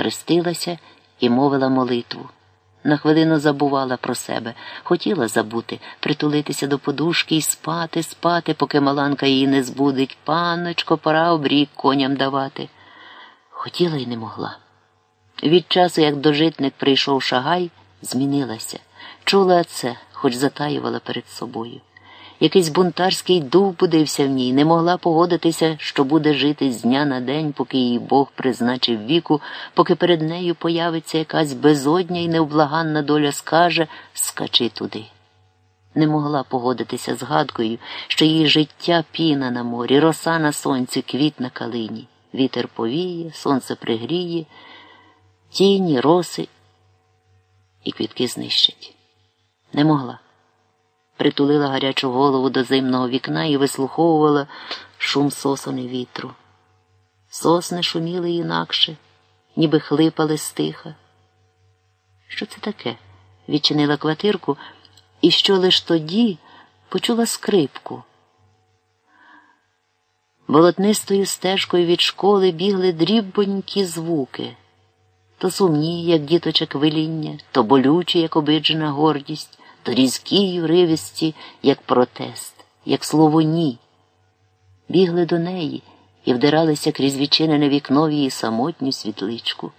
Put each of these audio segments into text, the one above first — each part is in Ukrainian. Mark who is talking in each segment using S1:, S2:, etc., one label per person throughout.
S1: хрестилася і мовила молитву. На хвилину забувала про себе, хотіла забути, притулитися до подушки і спати, спати, поки маланка її не збудить. Паночко, пора обрік коням давати. Хотіла і не могла. Від часу, як дожитник прийшов шагай, змінилася. Чула це, хоч затаювала перед собою. Якийсь бунтарський дух будився в ній, не могла погодитися, що буде жити з дня на день, поки її Бог призначив віку, поки перед нею появиться якась безодня і невблаганна доля скаже скачи туди. Не могла погодитися з гадкою, що її життя піна на морі, роса на сонці, квіт на калині, вітер повіє, сонце пригріє, тіні, роси і квітки знищать. Не могла притулила гарячу голову до зимного вікна і вислуховувала шум сосони вітру. Сосни шуміли інакше, ніби хлипали стиха. Що це таке? відчинила квартирку і що лиш тоді почула скрипку. Болотнистою стежкою від школи бігли дрібонькі звуки, то сумні, як діточок виління, то болючі, як обиджена гордість різкі й уривісті, як протест, як слово ні. Бігли до неї і вдиралися крізь відчинене вікно в її самотню світличку.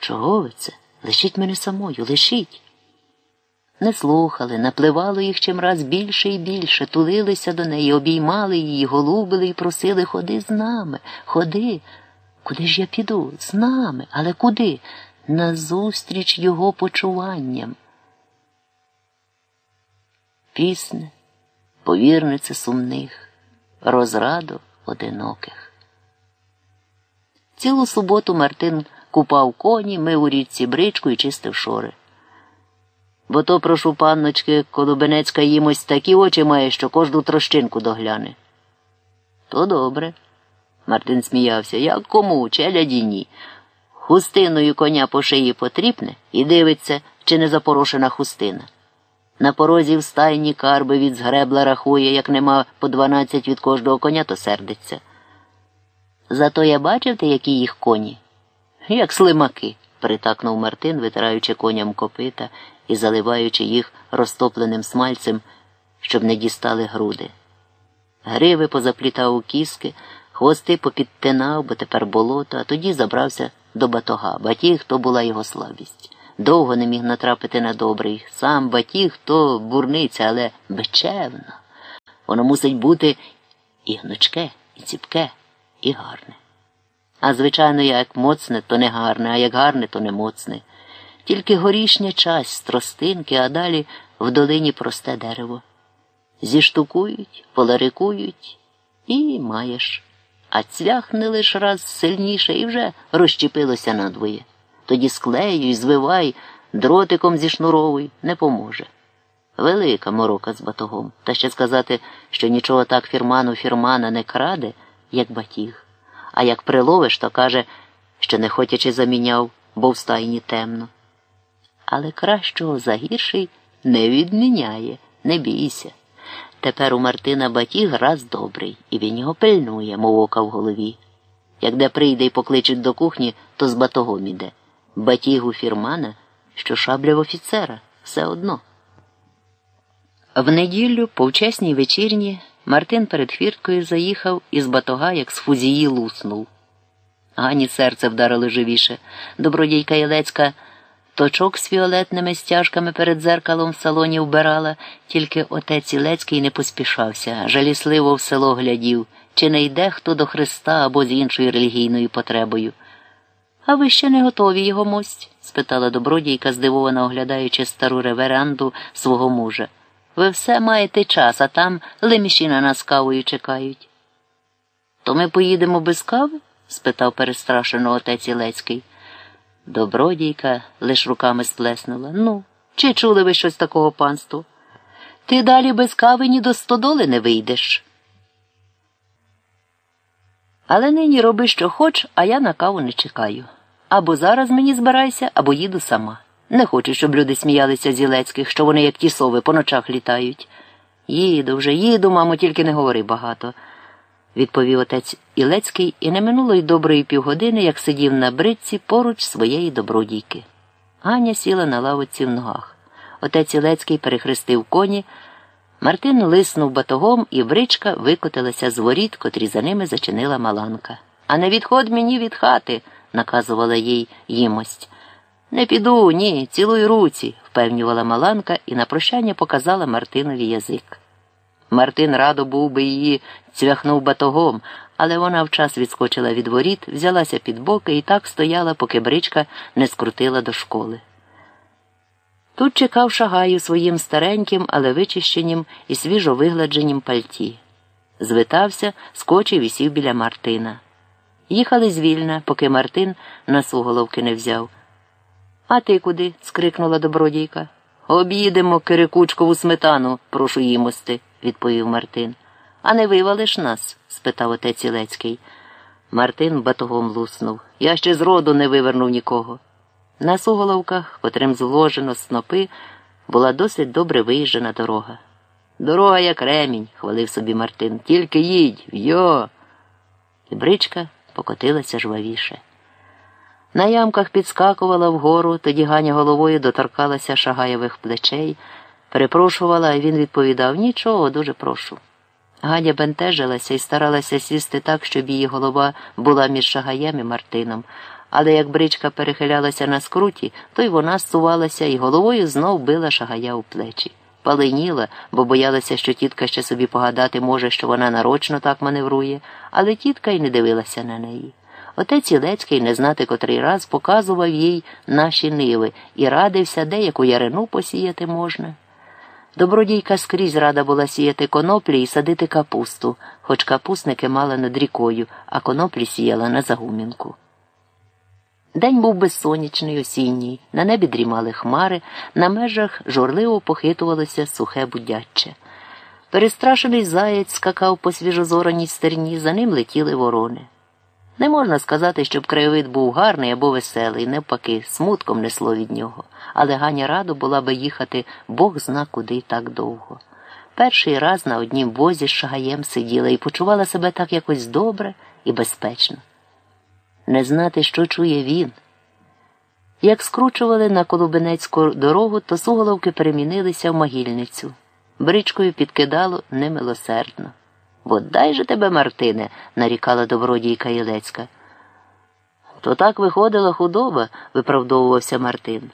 S1: Чого ви це? Лишіть мене самою, лишіть. Не слухали, напливало їх чимраз більше і більше, тулилися до неї, обіймали її, голубили і просили ходи з нами, ходи. Куди ж я піду? З нами, але куди? Назустріч його почуванням пісне, повірнице сумних, розраду одиноких. Цілу суботу Мартин купав коні, мив у річці бричку і чистив шори. Бо то, прошу панночки, Колубенецька їмось такі очі має, що кожну трощинку догляне. То добре. Мартин сміявся. Як кому, челяді ні. Хустиною коня по шиї потріпне і дивиться, чи не запорошена хустина. На порозі в стайні карби від згребла рахує, як нема по дванадцять від кожного коня, то сердиться. Зато я бачив ти, які їх коні? Як слимаки, притакнув Мартин, витираючи коням копита і заливаючи їх розтопленим смальцем, щоб не дістали груди. Гриви позаплітав у кіски, хвости попідтинав, бо тепер болото, а тоді забрався до батога, батіг то була його слабість довго не міг натрапити на добрий. Сам батіг то бурниця, але бечевно. Воно мусить бути і гнучке, і ціпке, і гарне. А звичайно, як моцне, то не гарне, а як гарне, то не моцне. Тільки горішня часть тростинки, а далі в долині просте дерево. Зіштукують, поларикують і маєш. А цвяхне лиш раз сильніше і вже розчепилося надвоє тоді склеюй, звивай, дротиком зішнуровуй, не поможе. Велика морока з батогом, та ще сказати, що нічого так фірману фірмана не краде, як батіг. А як приловиш, то каже, що не хотячи заміняв, бо в стайні темно. Але кращого за гірший не відміняє, не бійся. Тепер у Мартина батіг раз добрий, і він його пильнує, мов ока в голові. Як де прийде і покличуть до кухні, то з батогом іде батігу фірмана, що шабля в офіцера все одно. В неділю, по вчасній вечірні, Мартин перед хвірткою заїхав із батога, як з фузії луснув. Гані серце вдарило живіше. Добродійка Єлецька точок з фіолетними стяжками перед зеркалом в салоні вбирала, тільки отець Ілецький не поспішався, жалісливо в село глядів, чи не йде хто до Христа або з іншою релігійною потребою. А ви ще не готові його мость? спитала добродійка, здивовано оглядаючи стару реверанду свого мужа. Ви все маєте час, а там леміші на нас кавою чекають. То ми поїдемо без кави? спитав перестрашено отець Ілецький. Добродійка лиш руками сплеснула. Ну, чи чули ви щось такого панству? Ти далі без кави ні до стодоли не вийдеш. Але нині роби, що хоч, а я на каву не чекаю. Або зараз мені збирайся, або їду сама. Не хочу, щоб люди сміялися з Ілецьких, що вони, як ті сови, по ночах літають. Їду вже, їду, мамо, тільки не говори багато. відповів отець Ілецький, і не минуло й доброї півгодини, як сидів на бритці поруч своєї добродійки. Ганя сіла на лавоці в ногах. Отець Ілецький перехрестив коні. Мартин лиснув батогом, і бричка викотилася з воріт, котрі за ними зачинила Маланка. А не відходь мені від хати, наказувала їй їмость. Не піду, ні, цілуй руці, впевнювала Маланка і на прощання показала Мартинові язик. Мартин радо був би її цвяхнув батогом, але вона вчас відскочила від воріт, взялася під боки і так стояла, поки бричка не скрутила до школи. Тут чекав шагаю своїм стареньким, але вичищенім і свіжо вигладженім пальті. Звитався, скочив і сів біля Мартина. Їхали звільна, поки Мартин на суголовки не взяв. А ти куди? скрикнула добродійка. Об'їдемо Кирикучкову сметану, прошу їмости, відповів Мартин. А не вивалиш нас? спитав отець Ілецький. Мартин батогом луснув. Я ще з роду не вивернув нікого. На суголовках, котрим зложено снопи, була досить добре виїжджена дорога. Дорога, як ремінь, хвалив собі Мартин. Тільки їдь, йо. І бричка покотилася жвавіше. На ямках підскакувала вгору, тоді Ганя головою доторкалася шагаєвих плечей, перепрошувала, а він відповідав нічого, дуже прошу. Ганя бентежилася і старалася сісти так, щоб її голова була між шагаєм і Мартином, але як бричка перехилялася на скруті, то й вона зсувалася і головою знов била шагая у плечі. Паленіла, бо боялася, що тітка ще собі погадати може, що вона нарочно так маневрує, але тітка й не дивилася на неї. Отець Ілецький, не знати котрий раз, показував їй наші ниви і радився, де яку ярину посіяти можна. Добродійка скрізь рада була сіяти коноплі і садити капусту, хоч капусники мала над рікою, а коноплі сіяла на загумінку. День був безсонячний, осінній, на небі дрімали хмари, на межах журливо похитувалося сухе будячче. Перестрашений заєць скакав по свіжозораній стерні, за ним летіли ворони. Не можна сказати, щоб краєвид був гарний або веселий, навпаки, смутком несло від нього, але Ганя радо була би їхати Бог зна куди так довго. Перший раз на однім возі з шагаєм сиділа і почувала себе так якось добре і безпечно. Не знати, що чує він. Як скручували на Колубинецьку дорогу, то суголовки перемінилися в могильницю. Бричкою підкидало немилосердно. Бодай же тебе, Мартине, нарікала добродійка Ілецька. То так виходила худоба, виправдовувався Мартин.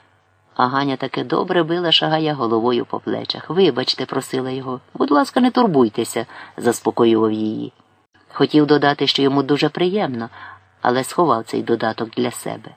S1: А Ганя таки добре била шагая головою по плечах. Вибачте, просила його. Будь ласка, не турбуйтеся, заспокоював її. Хотів додати, що йому дуже приємно, але сховав цей додаток для себе.